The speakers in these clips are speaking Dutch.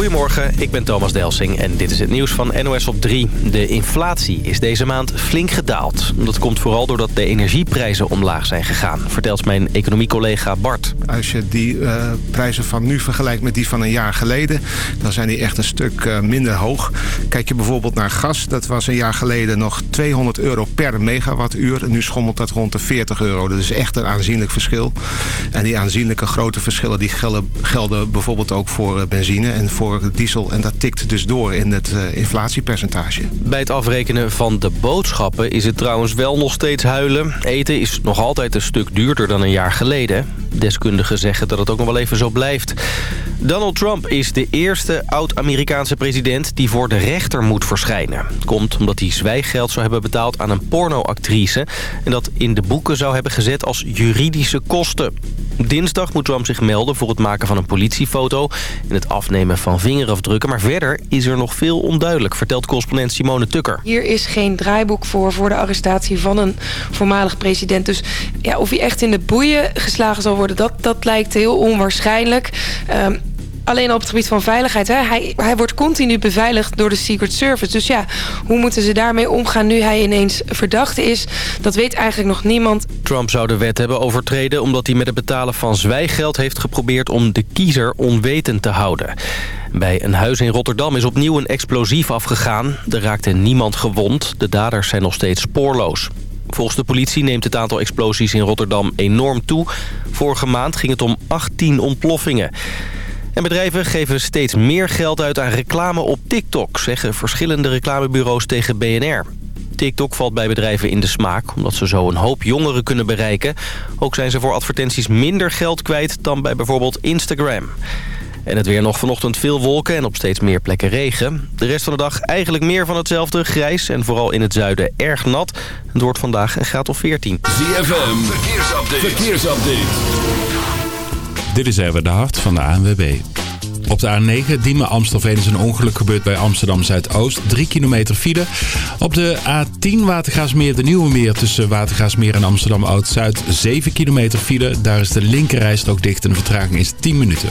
Goedemorgen, ik ben Thomas Delsing en dit is het nieuws van NOS op 3. De inflatie is deze maand flink gedaald. Dat komt vooral doordat de energieprijzen omlaag zijn gegaan... vertelt mijn economiecollega Bart. Als je die uh, prijzen van nu vergelijkt met die van een jaar geleden... dan zijn die echt een stuk uh, minder hoog. Kijk je bijvoorbeeld naar gas, dat was een jaar geleden nog 200 euro per megawattuur. En nu schommelt dat rond de 40 euro. Dat is echt een aanzienlijk verschil. En die aanzienlijke grote verschillen die gelden, gelden bijvoorbeeld ook voor uh, benzine en voor diesel. En dat tikt dus door in het uh, inflatiepercentage. Bij het afrekenen van de boodschappen is het trouwens wel nog steeds huilen. Eten is nog altijd een stuk duurder dan een jaar geleden. Deskundigen zeggen dat het ook nog wel even zo blijft. Donald Trump is de eerste oud-Amerikaanse president die voor de rechter moet verschijnen. Komt omdat hij zwijggeld zou hebben betaald aan een pornoactrice... en dat in de boeken zou hebben gezet als juridische kosten. Dinsdag moet Trump zich melden voor het maken van een politiefoto... en het afnemen van vingerafdrukken. Maar verder is er nog veel onduidelijk, vertelt correspondent Simone Tukker. Hier is geen draaiboek voor voor de arrestatie van een voormalig president. Dus ja, of hij echt in de boeien geslagen zal worden, dat, dat lijkt heel onwaarschijnlijk. Um, alleen op het gebied van veiligheid. Hè? Hij, hij wordt continu beveiligd door de Secret Service. Dus ja, hoe moeten ze daarmee omgaan nu hij ineens verdacht is? Dat weet eigenlijk nog niemand. Trump zou de wet hebben overtreden... omdat hij met het betalen van zwijggeld heeft geprobeerd... om de kiezer onwetend te houden. Bij een huis in Rotterdam is opnieuw een explosief afgegaan. Er raakte niemand gewond. De daders zijn nog steeds spoorloos. Volgens de politie neemt het aantal explosies in Rotterdam enorm toe. Vorige maand ging het om 18 ontploffingen. En bedrijven geven steeds meer geld uit aan reclame op TikTok... zeggen verschillende reclamebureaus tegen BNR. TikTok valt bij bedrijven in de smaak... omdat ze zo een hoop jongeren kunnen bereiken. Ook zijn ze voor advertenties minder geld kwijt dan bij bijvoorbeeld Instagram. En het weer nog vanochtend veel wolken en op steeds meer plekken regen. De rest van de dag eigenlijk meer van hetzelfde. Grijs en vooral in het zuiden erg nat. Het wordt vandaag een graad of 14. ZFM, verkeersupdate. verkeersupdate. Dit is even de hart van de ANWB. Op de A9 Diemen Amstelveen is een ongeluk gebeurd bij Amsterdam Zuidoost. 3 kilometer file. Op de A10 Watergaasmeer de Nieuwe Meer tussen Watergaasmeer en Amsterdam Oud-Zuid. 7 kilometer file. Daar is de linkerrijstrook dicht en de vertraging is 10 minuten.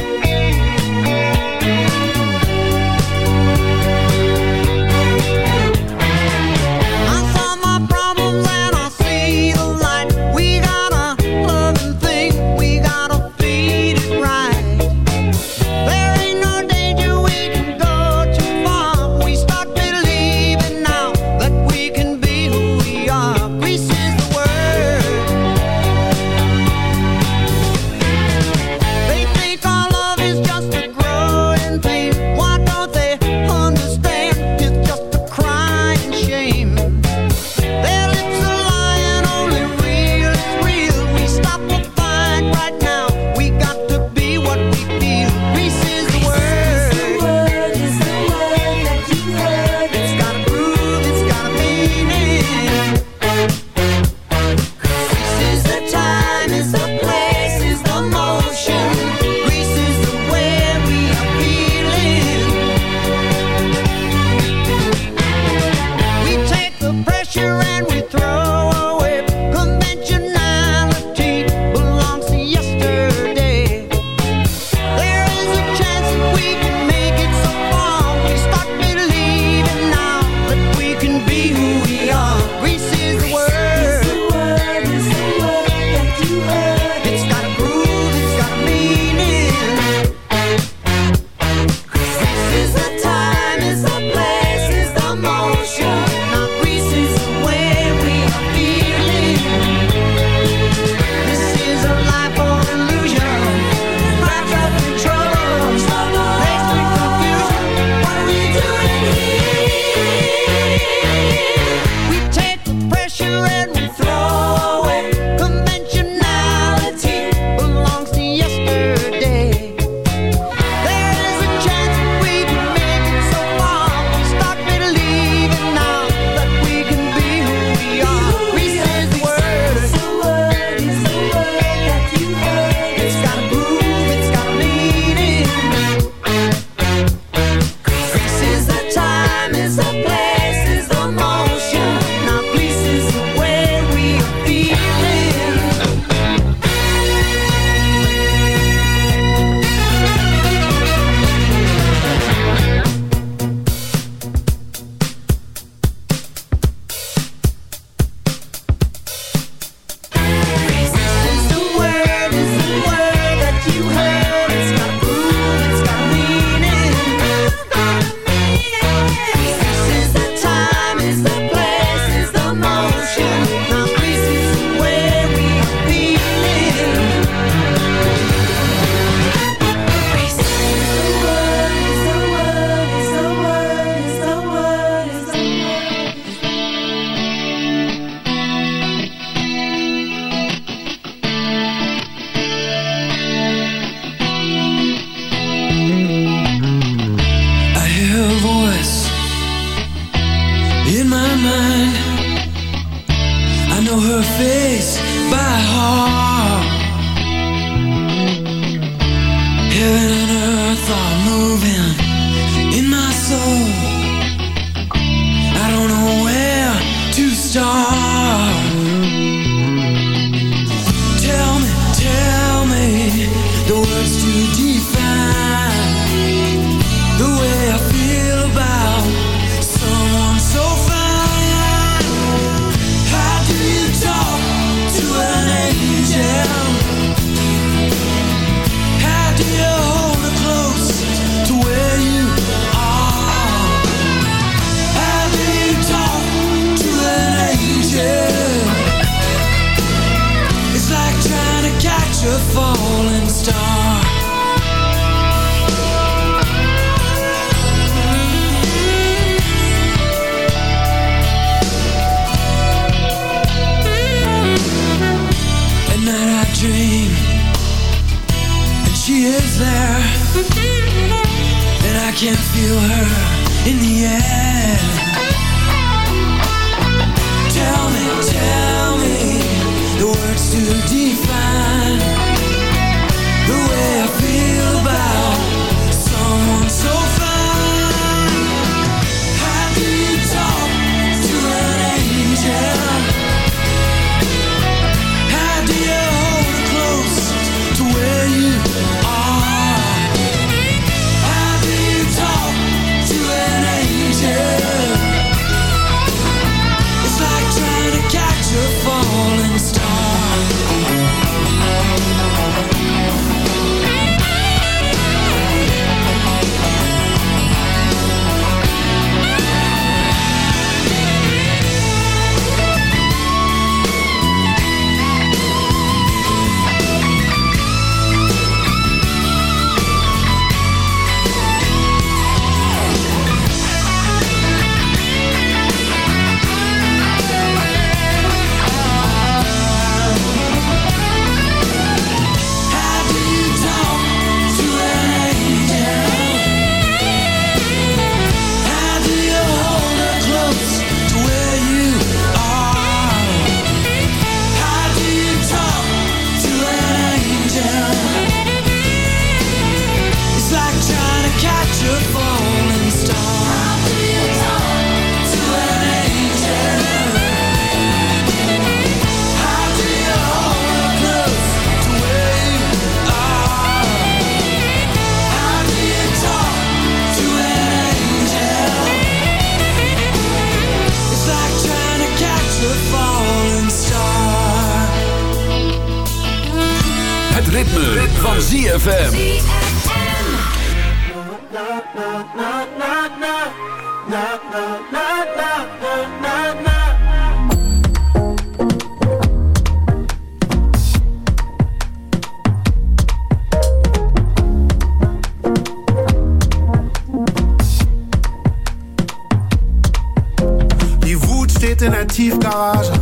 In der Tiefgarage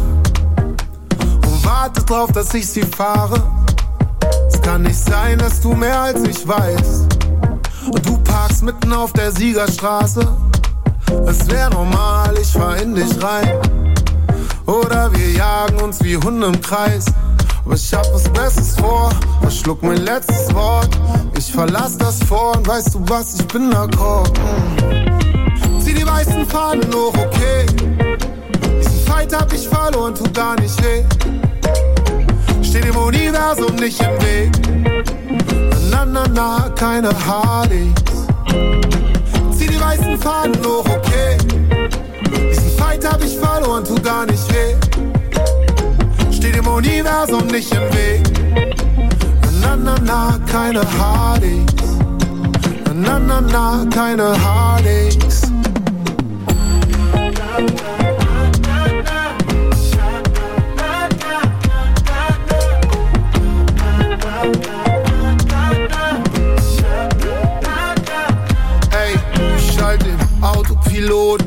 und wartet drauf, dass ich sie fahre. Es kann nicht sein, dass du mehr als ich weißt. Und du parkst mitten auf der Siegerstraße. Es wär normal, ich fahr in dich rein. Oder wir jagen uns wie Hunde im Kreis. Aber ich hab was Besseres vor, verschluck mein letztes Wort. Ich verlass das vor und weißt du was, ich bin d'accord. Mm. Zieh die weißen Fahnen hoch, okay. Diesen Fight hab ich verloren, tut gar nicht weh. Steht dem Universum nicht im Weg. Na, na, na, keine Harleys. Weißen Fahnen hoch, okay. Diesen Fight hab ich verloren, tut gar nicht weh. Steht dem Universum nicht im Weg. Na, na, na, keine Harleys. Na, na, na, keine Harleys.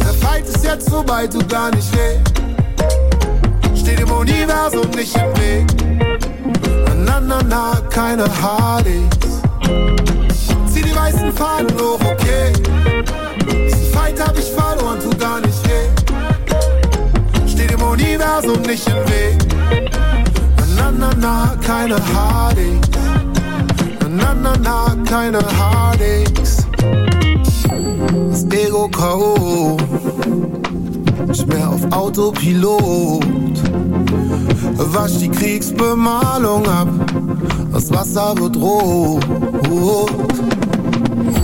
Der Fight ist jetzt vorbei, tut gar nicht weh. Steht dem Universum nicht im Weg. Na, na, na, keine Harleys. Zieh die weißen Fahnen hoch, okay. Diesen Fight hab ich verloren, tut gar nicht weh. Steht dem Universum nicht im Weg. Na, na, na, keine Harleys. Na, na, na, keine Harleys. Das Ego K.O. Nicht mehr auf Autopilot. Wasch die Kriegsbemalung ab. Das Wasser wird rot.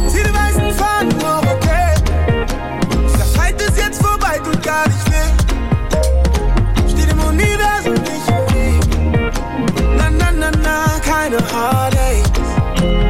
Zieh die weißen hoch, okay. Der Fight ist jetzt vorbei, tut gar nicht weh. Steht im Universum nicht im Weg. Na, na, na, na, kein keine Heartache.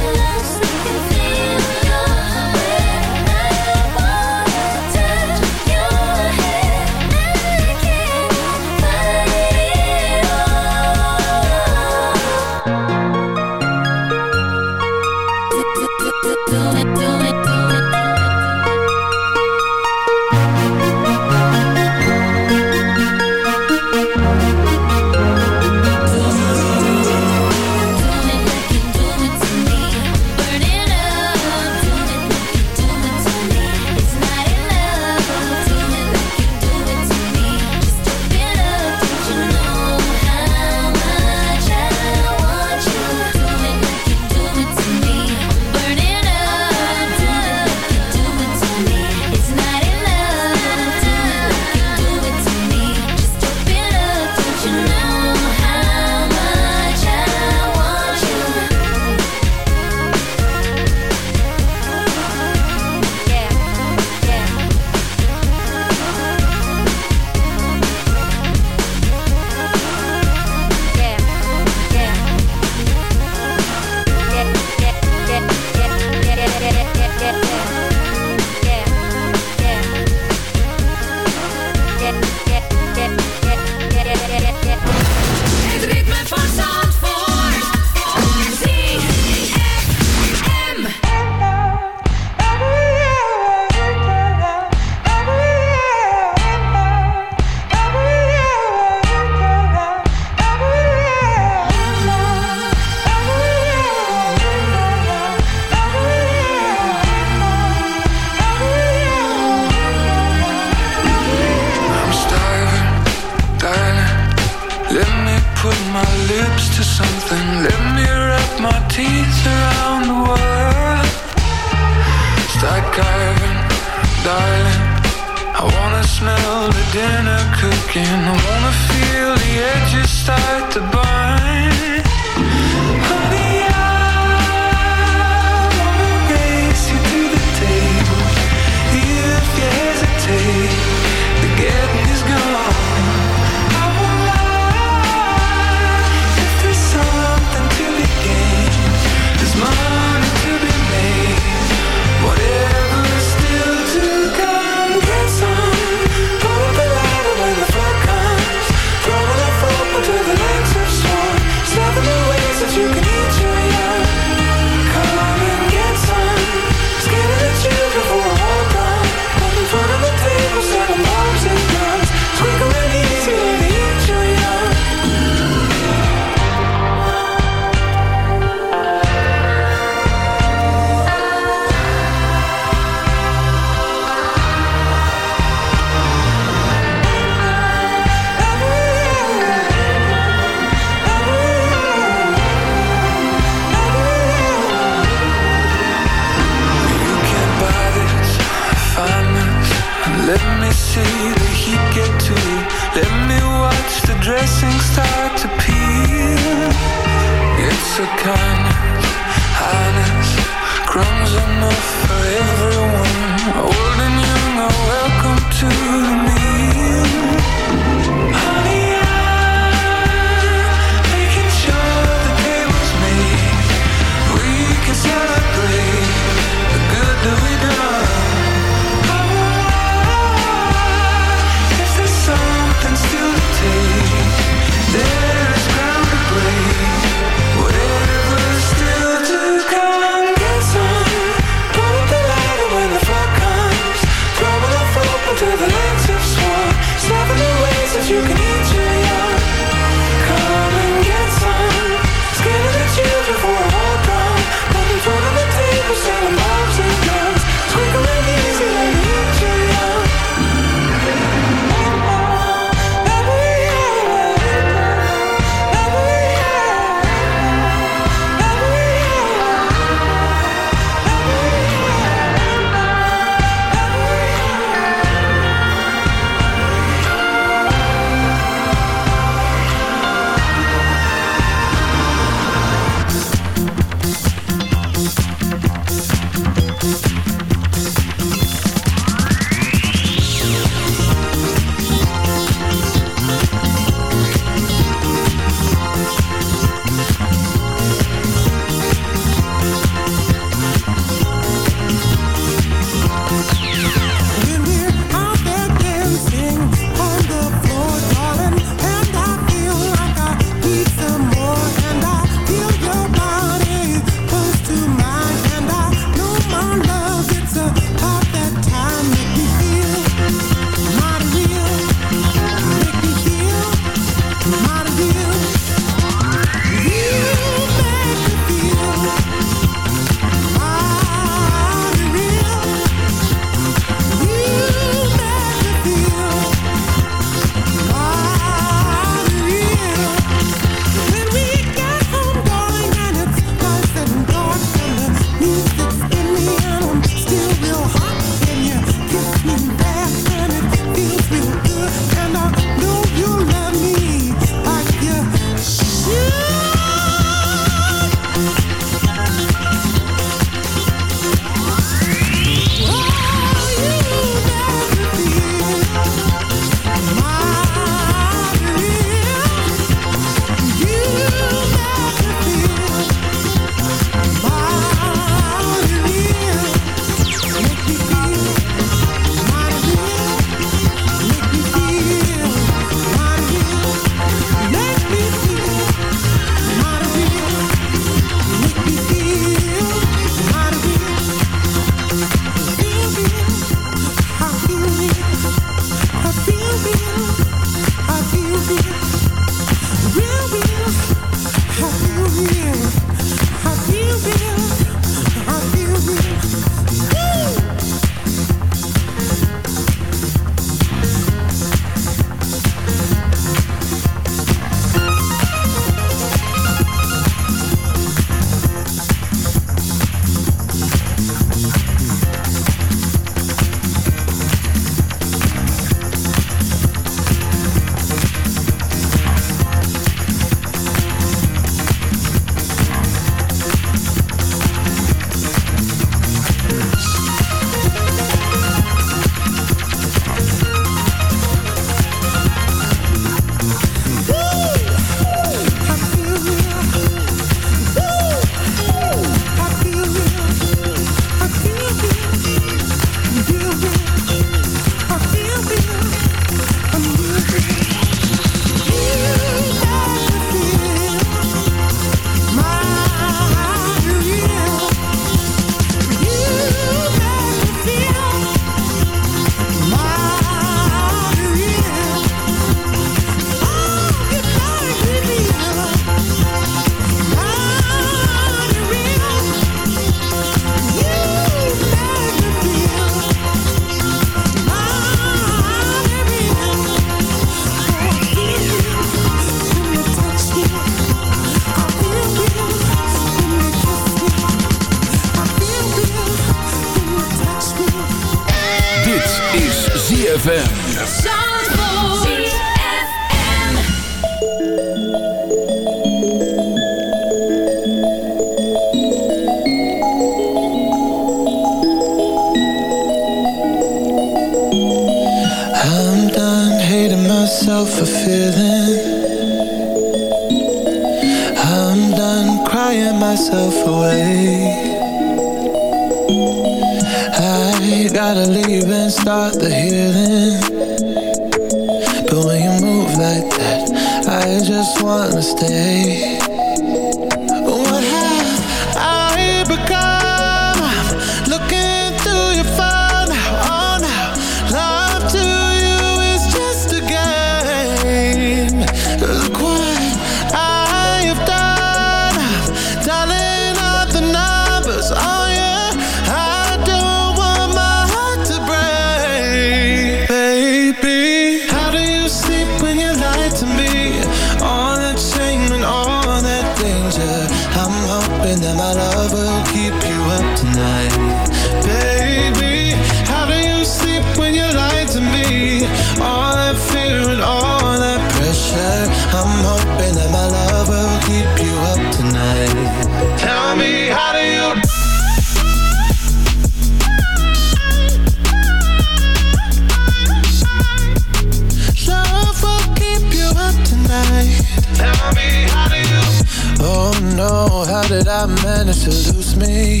I managed to lose me.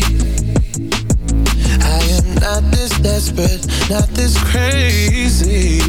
I am not this desperate, not this crazy.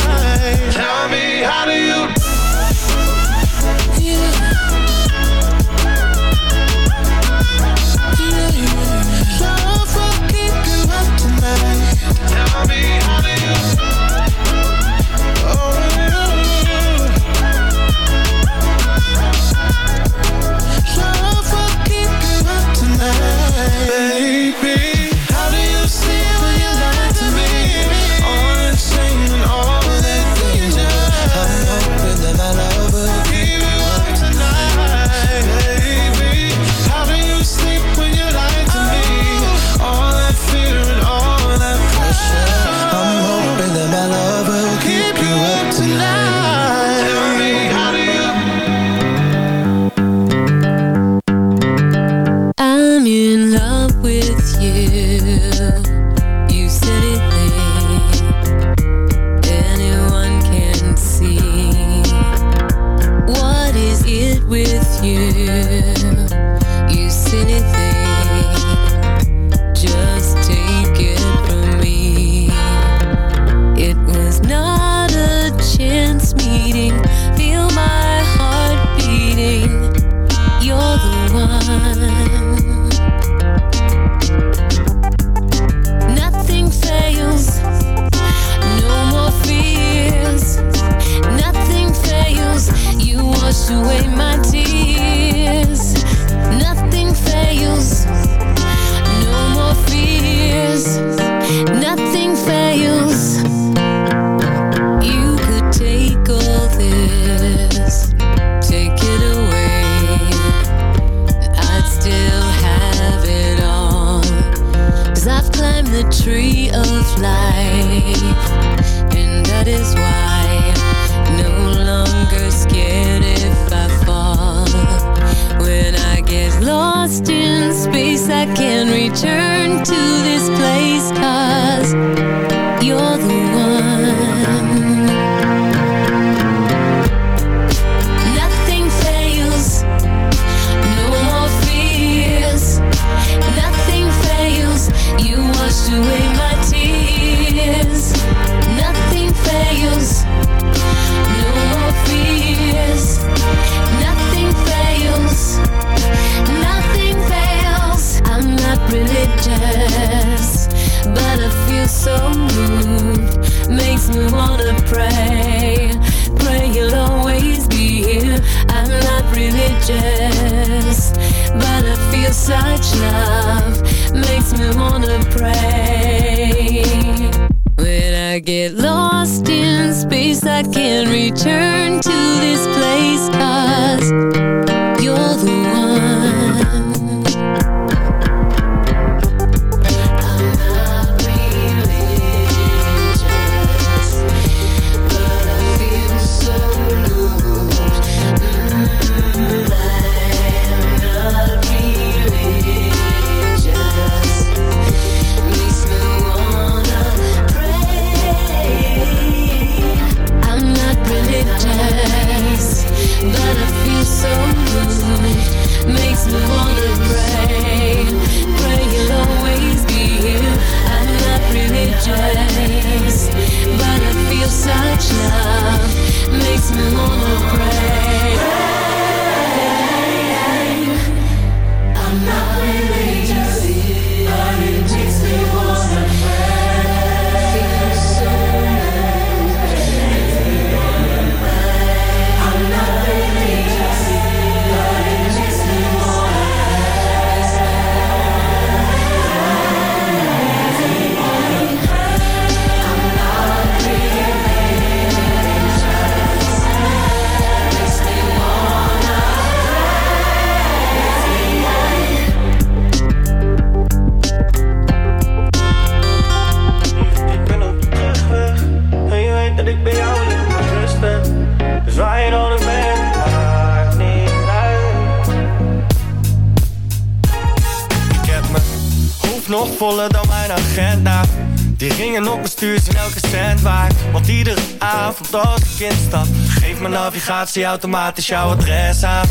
Mijn navigatie automatisch jouw adres aan.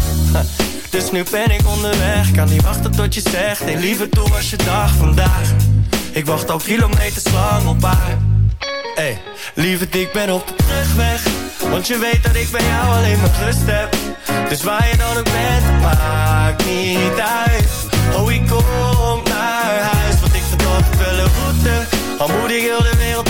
Dus nu ben ik onderweg. Kan niet wachten tot je zegt Hey liever toe was je dag vandaag? Ik wacht al kilometers lang op haar. Hey, lieverd, ik ben op de terugweg. Want je weet dat ik bij jou alleen maar rust heb. Dus waar je dan ook bent, maakt niet uit. Oh, ik kom naar huis Want ik altijd wel een route. Al moet ik heel de wereld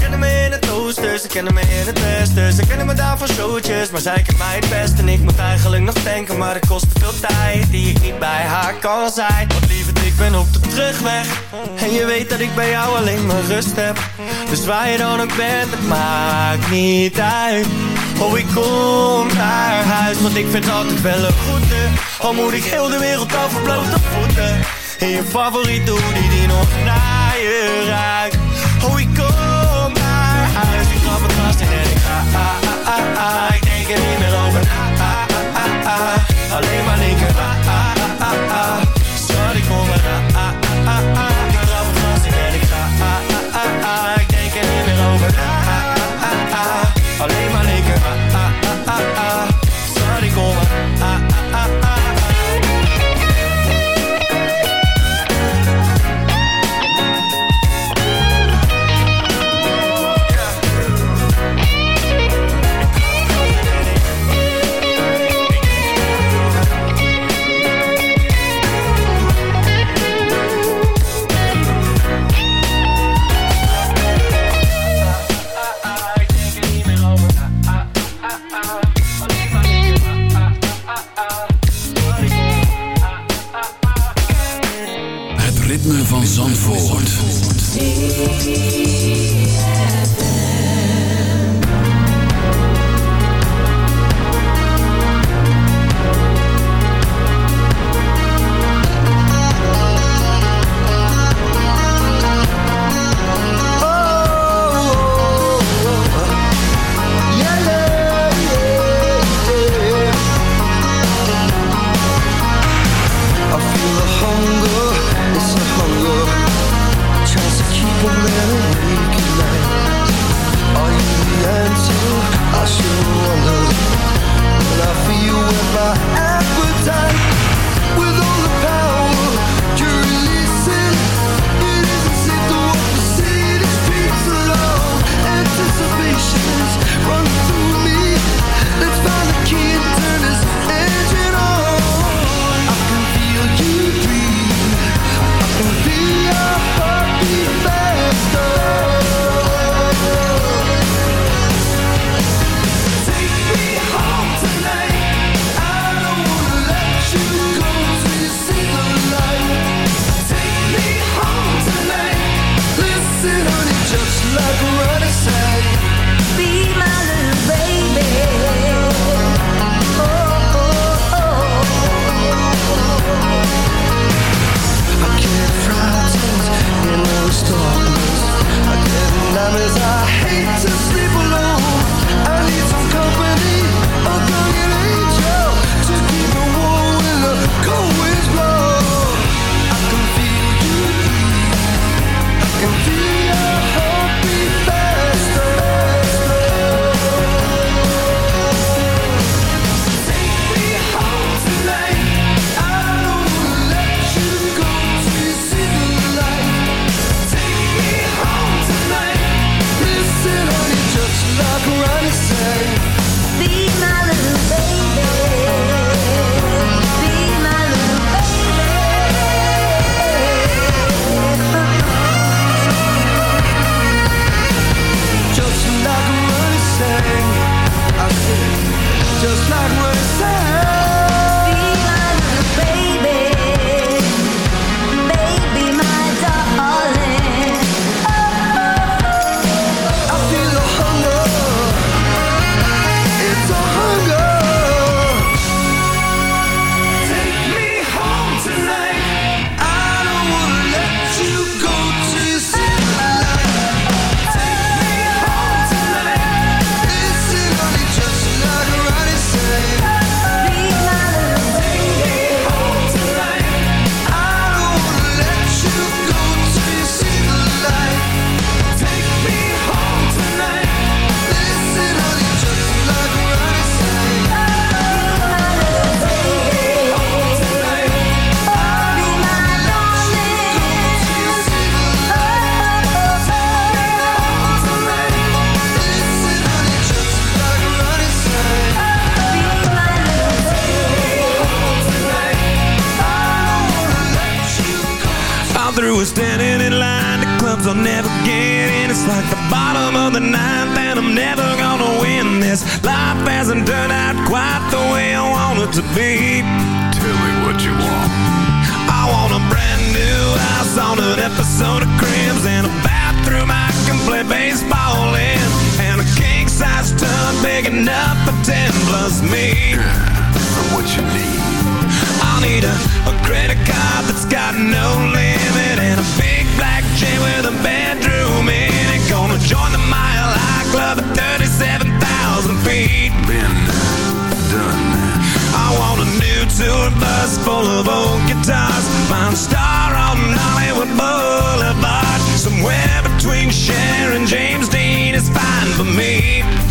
kennen me in het oosten, ze kennen me in het westen. Ze kennen me daar van showtjes, maar zij kent mij het best. En ik moet eigenlijk nog denken, maar het kost te veel tijd Die ik niet bij haar kan zijn. Want lieverd, ik ben op de terugweg. En je weet dat ik bij jou alleen maar rust heb. Dus waar je dan ook bent, het maakt niet uit. Oh, ik kom naar huis, want ik vind altijd wel een goede Al moet ik heel de wereld over blote voeten. In je favoriete hoodie die nog naar je ruikt. Oh, ik I,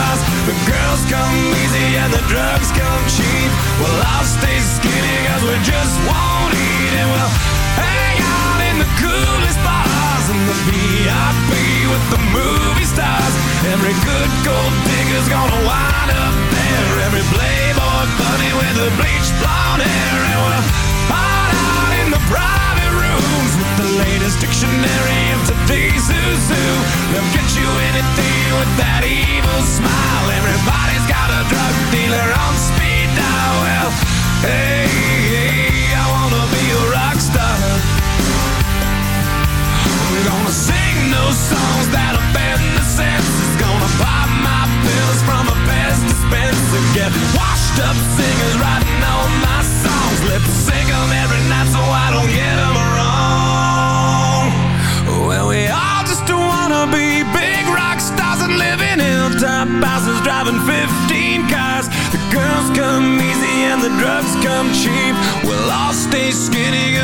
cars. The girls come easy and the drugs come cheap. Well I'll stay skinny cause we just won't eat And we'll hang out in the coolest bars And the VIP with the movie stars. Every good gold digger's gonna wind up there. Every playboy bunny with the bleached blonde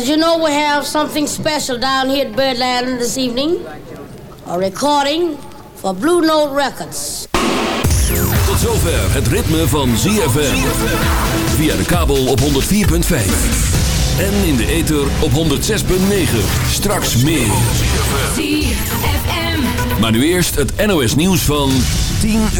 As you know, we have something special down here at Birdland this evening. A recording for Blue Note Records. Tot zover het ritme van ZFM. Via de kabel op 104.5. En in de ether op 106.9. Straks meer. ZFM. Maar nu eerst het NOS nieuws van 10 uur.